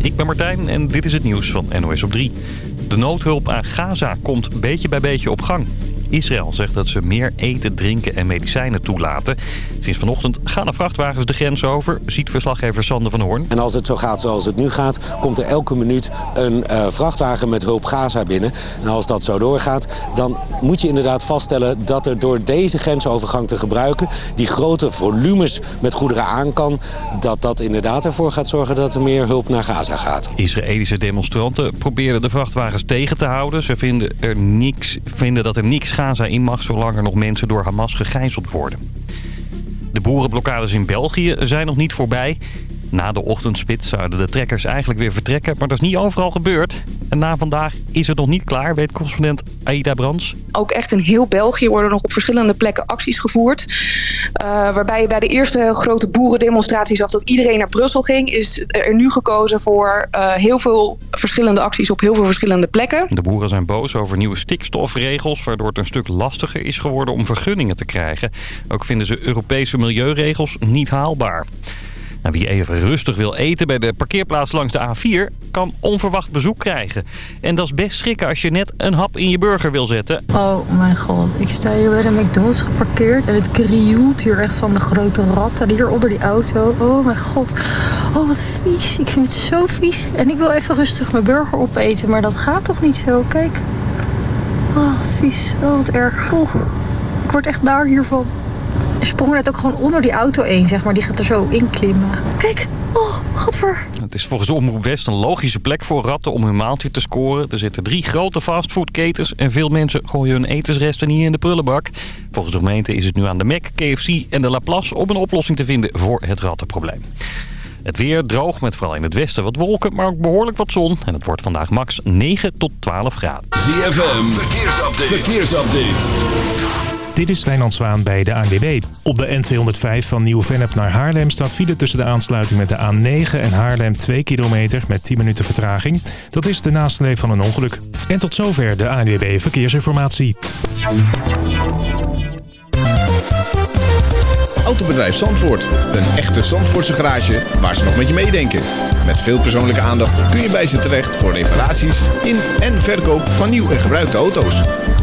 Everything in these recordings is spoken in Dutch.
Ik ben Martijn en dit is het nieuws van NOS op 3. De noodhulp aan Gaza komt beetje bij beetje op gang. Israël zegt dat ze meer eten, drinken en medicijnen toelaten. Sinds vanochtend gaan de vrachtwagens de grens over, ziet verslaggever Sander van Hoorn. En als het zo gaat zoals het nu gaat, komt er elke minuut een uh, vrachtwagen met hulp Gaza binnen. En als dat zo doorgaat, dan moet je inderdaad vaststellen dat er door deze grensovergang te gebruiken, die grote volumes met goederen aan kan, dat dat inderdaad ervoor gaat zorgen dat er meer hulp naar Gaza gaat. Israëlische demonstranten probeerden de vrachtwagens tegen te houden. Ze vinden, er niks, vinden dat er niks Gaza in mag zolang er nog mensen door Hamas gegijzeld worden. De boerenblokkades in België zijn nog niet voorbij. Na de ochtendspit zouden de trekkers eigenlijk weer vertrekken, maar dat is niet overal gebeurd. En na vandaag is het nog niet klaar, weet correspondent Aida Brands. Ook echt in heel België worden nog op verschillende plekken acties gevoerd. Uh, waarbij je bij de eerste grote boerendemonstratie zag dat iedereen naar Brussel ging... is er nu gekozen voor uh, heel veel verschillende acties op heel veel verschillende plekken. De boeren zijn boos over nieuwe stikstofregels... waardoor het een stuk lastiger is geworden om vergunningen te krijgen. Ook vinden ze Europese milieuregels niet haalbaar. Nou, wie even rustig wil eten bij de parkeerplaats langs de A4... kan onverwacht bezoek krijgen. En dat is best schrikken als je net een hap in je burger wil zetten. Oh mijn god, ik sta hier bij de McDonald's geparkeerd... en het krioelt hier echt van de grote ratten hier onder die auto. Oh mijn god, oh wat vies. Ik vind het zo vies. En ik wil even rustig mijn burger opeten, maar dat gaat toch niet zo? Kijk. Oh, wat vies. Oh, wat erg. Ik word echt daar hiervan sprong net ook gewoon onder die auto heen, zeg maar. Die gaat er zo in klimmen. Kijk, oh, godver. Het is volgens Omroep West een logische plek voor ratten om hun maaltje te scoren. Er zitten drie grote fastfoodketens en veel mensen gooien hun etensresten niet in de prullenbak. Volgens de gemeente is het nu aan de Mac, KFC en de Laplace om een oplossing te vinden voor het rattenprobleem. Het weer droog met vooral in het westen wat wolken, maar ook behoorlijk wat zon. En het wordt vandaag max 9 tot 12 graden. ZFM, verkeersupdate. verkeersupdate. Dit is Wijnand Zwaan bij de ANWB. Op de N205 van Nieuw-Vennep naar Haarlem staat file tussen de aansluiting met de A9 en Haarlem 2 kilometer met 10 minuten vertraging. Dat is de nasleep van een ongeluk. En tot zover de ANWB Verkeersinformatie. Autobedrijf Zandvoort. Een echte Zandvoortse garage waar ze nog met je meedenken. Met veel persoonlijke aandacht kun je bij ze terecht voor reparaties in en verkoop van nieuw en gebruikte auto's.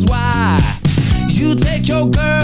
here's why. You take your girl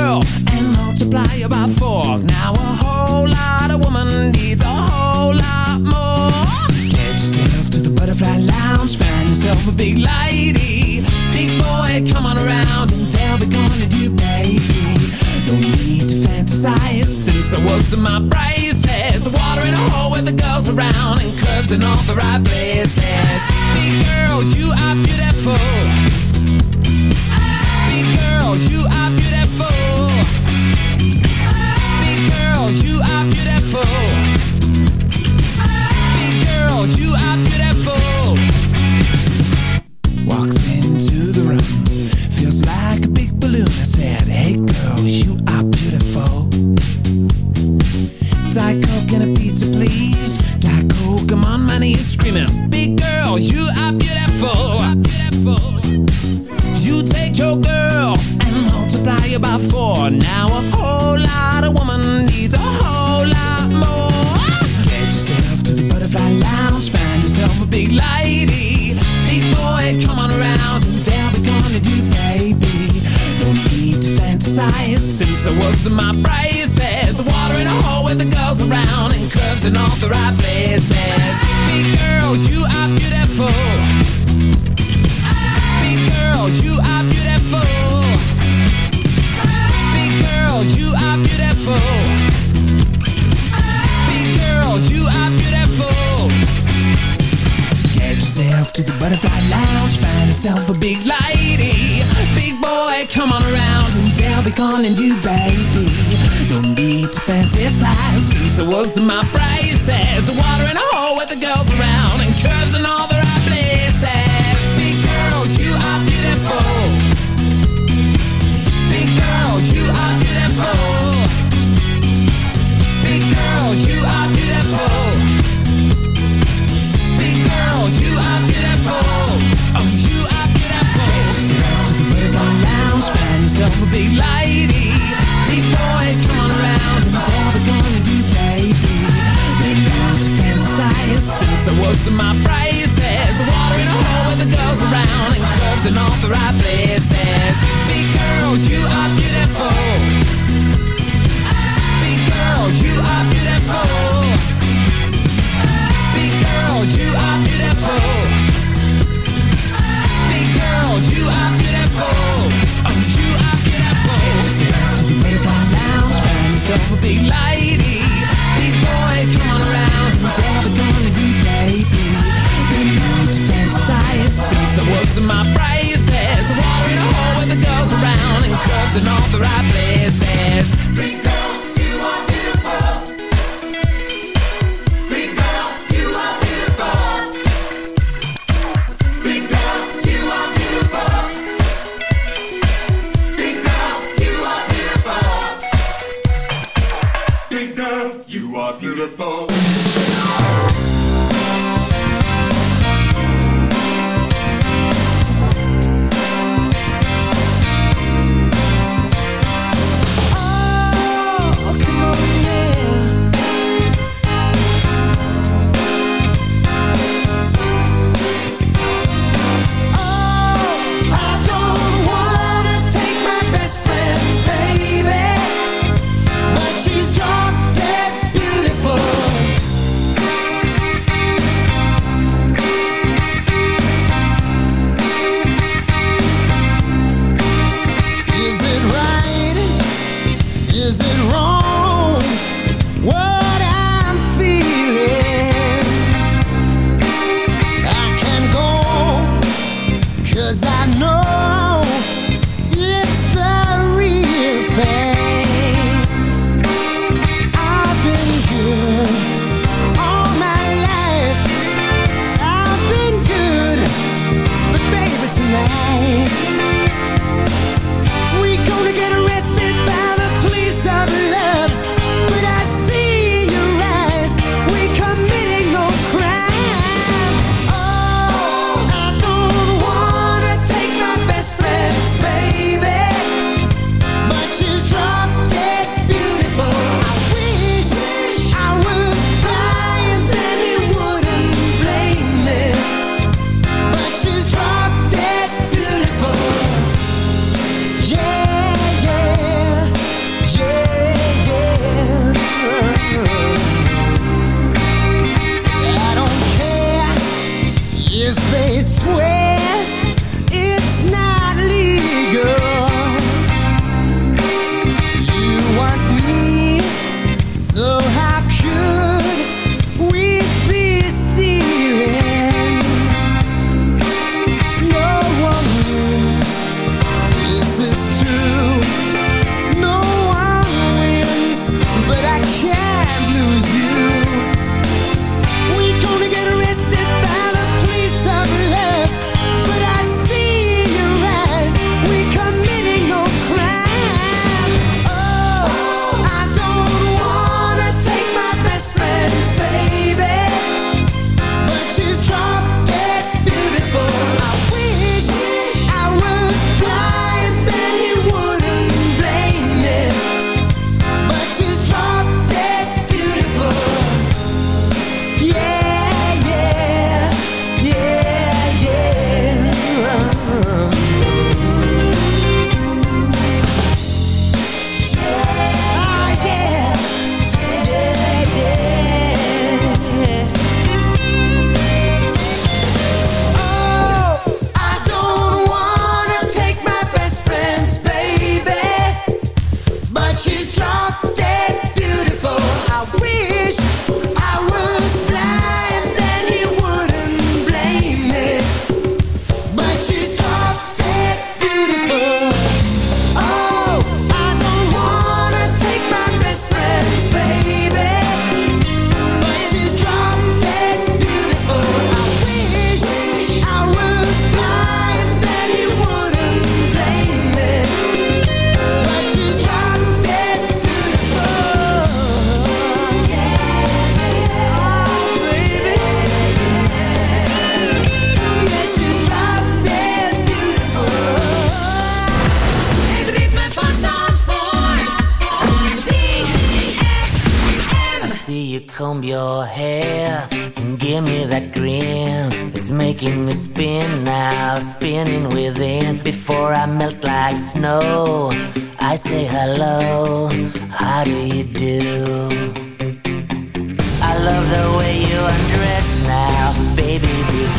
are beautiful.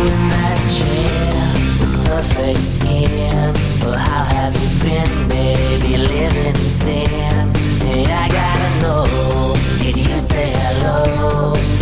In that chair, perfect skin. How have you been, baby? Living in sin. Hey, I gotta know. Did you say hello?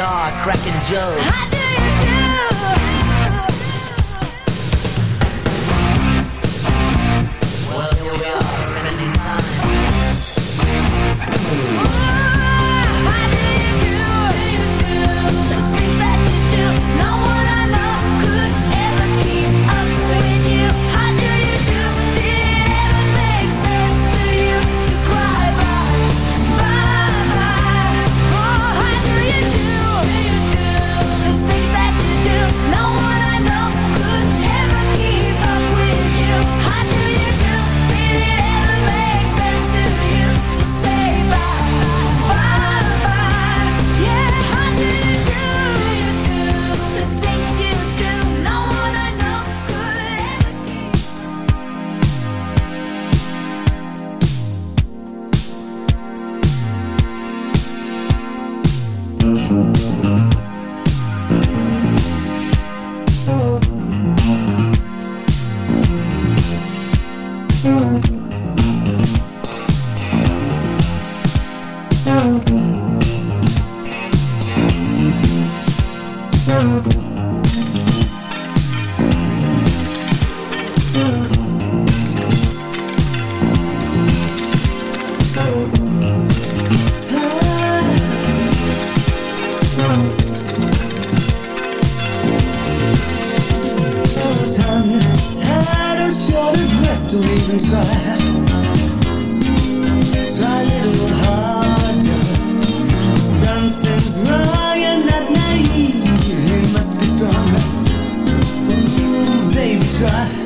Are, cracking jokes. Try.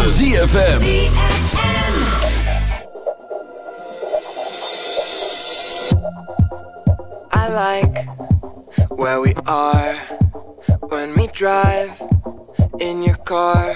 van ZFM. I like where we are when we drive in your car.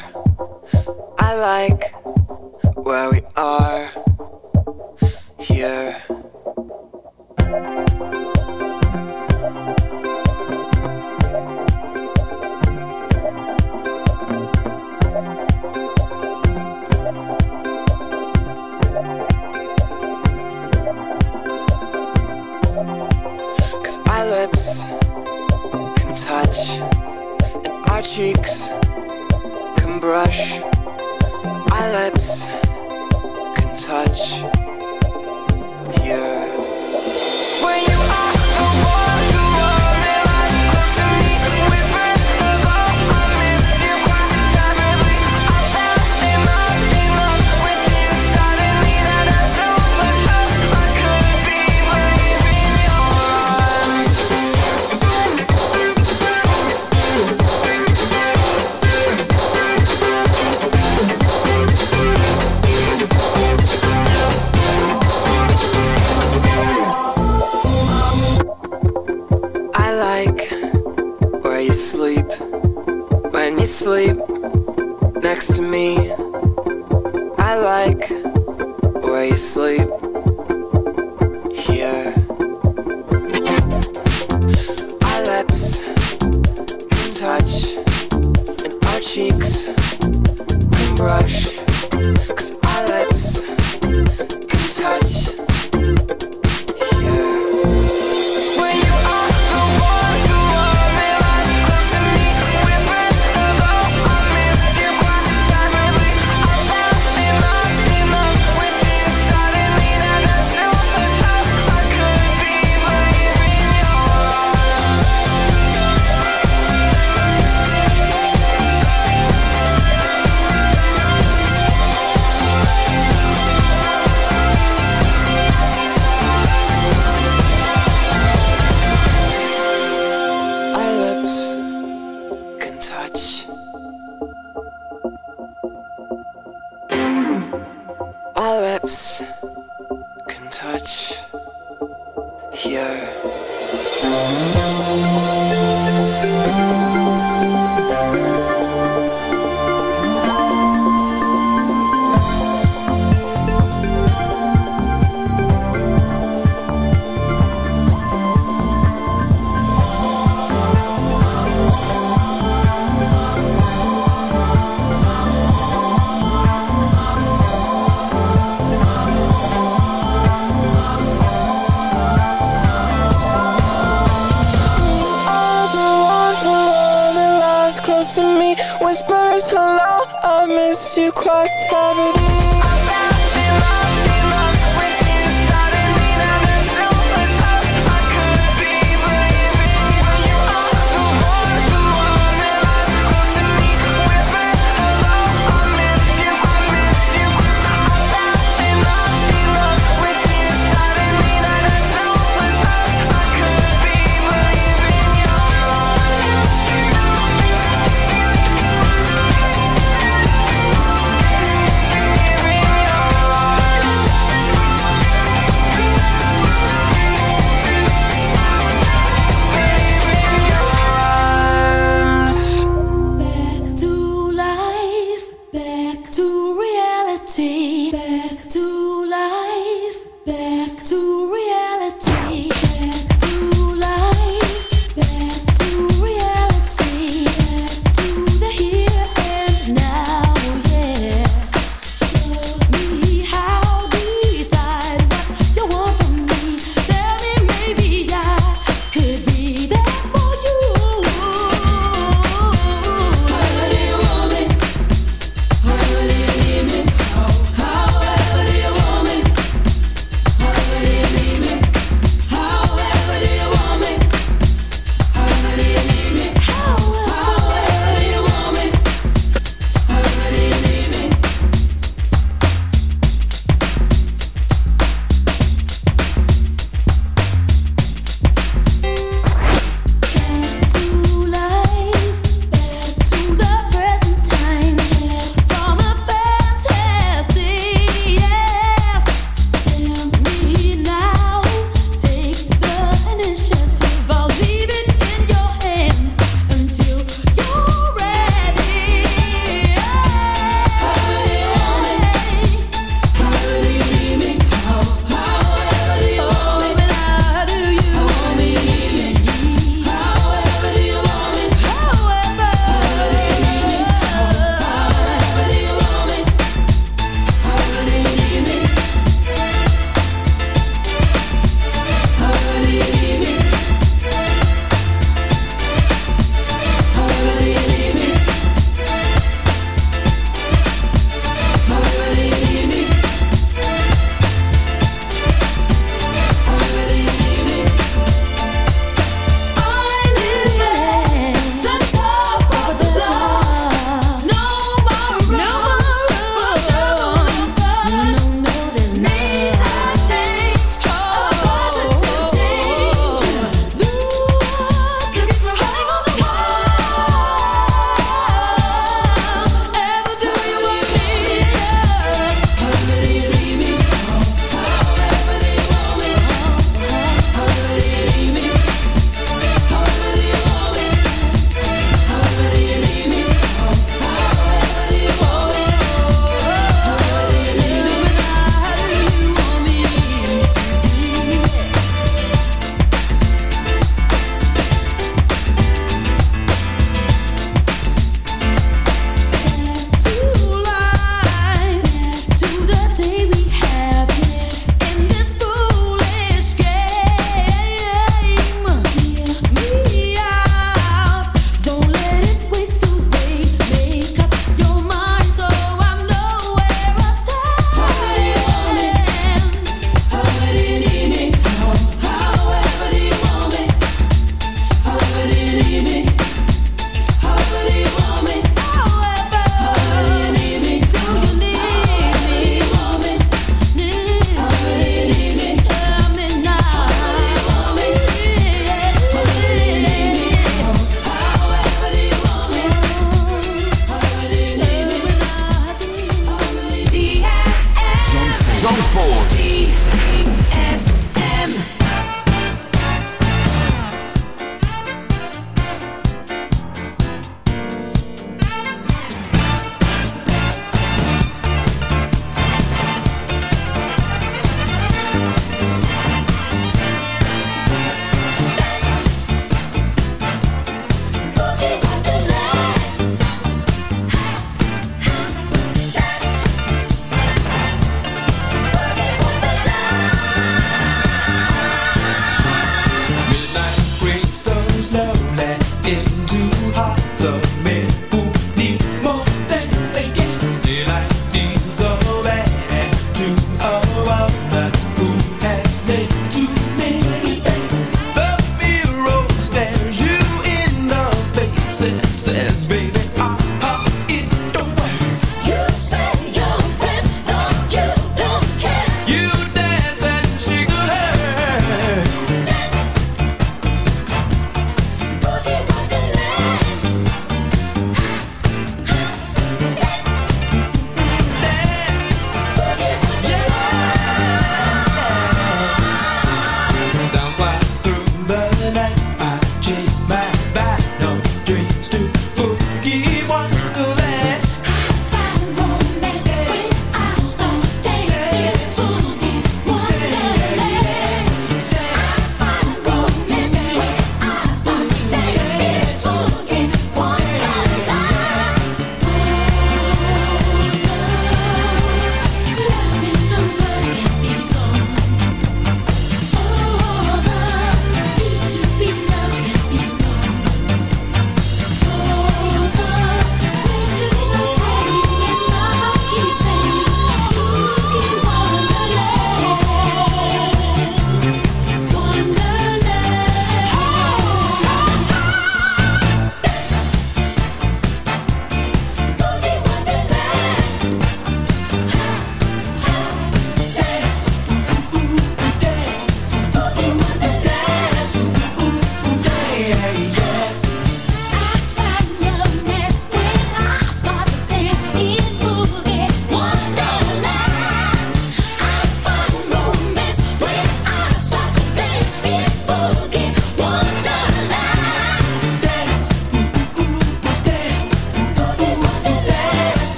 next to me. whispers hello I miss you quite heavily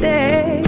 day.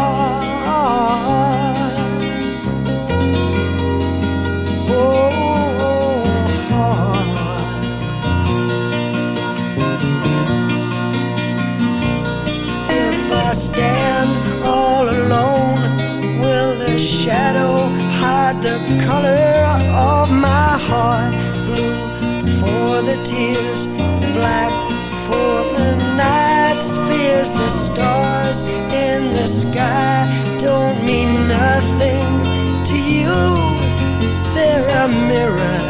tears, black for the night. Spheres, the stars in the sky don't mean nothing to you. They're a mirror.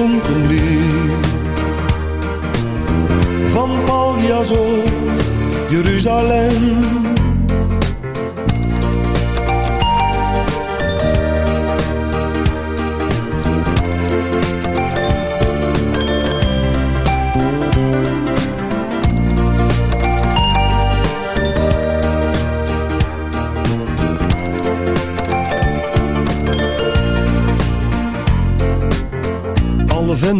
dronken leer. Van Paljas of Jeruzalem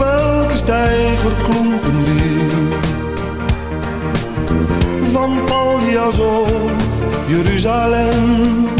Op elke stijger klonk een lied. Van Paljas of Jeruzalem.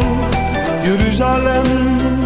Jeruzalem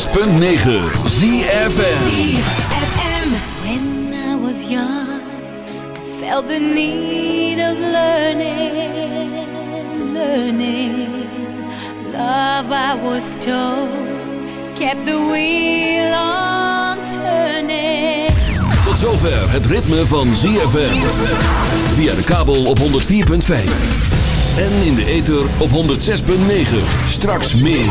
106.9 ZFN When I was young I felt the need of learning Learning. Love I was told Kept the wheel on turning. Tot zover het ritme van ZFM Via de kabel op 104.5 en in de ether op 106.9. Straks meer.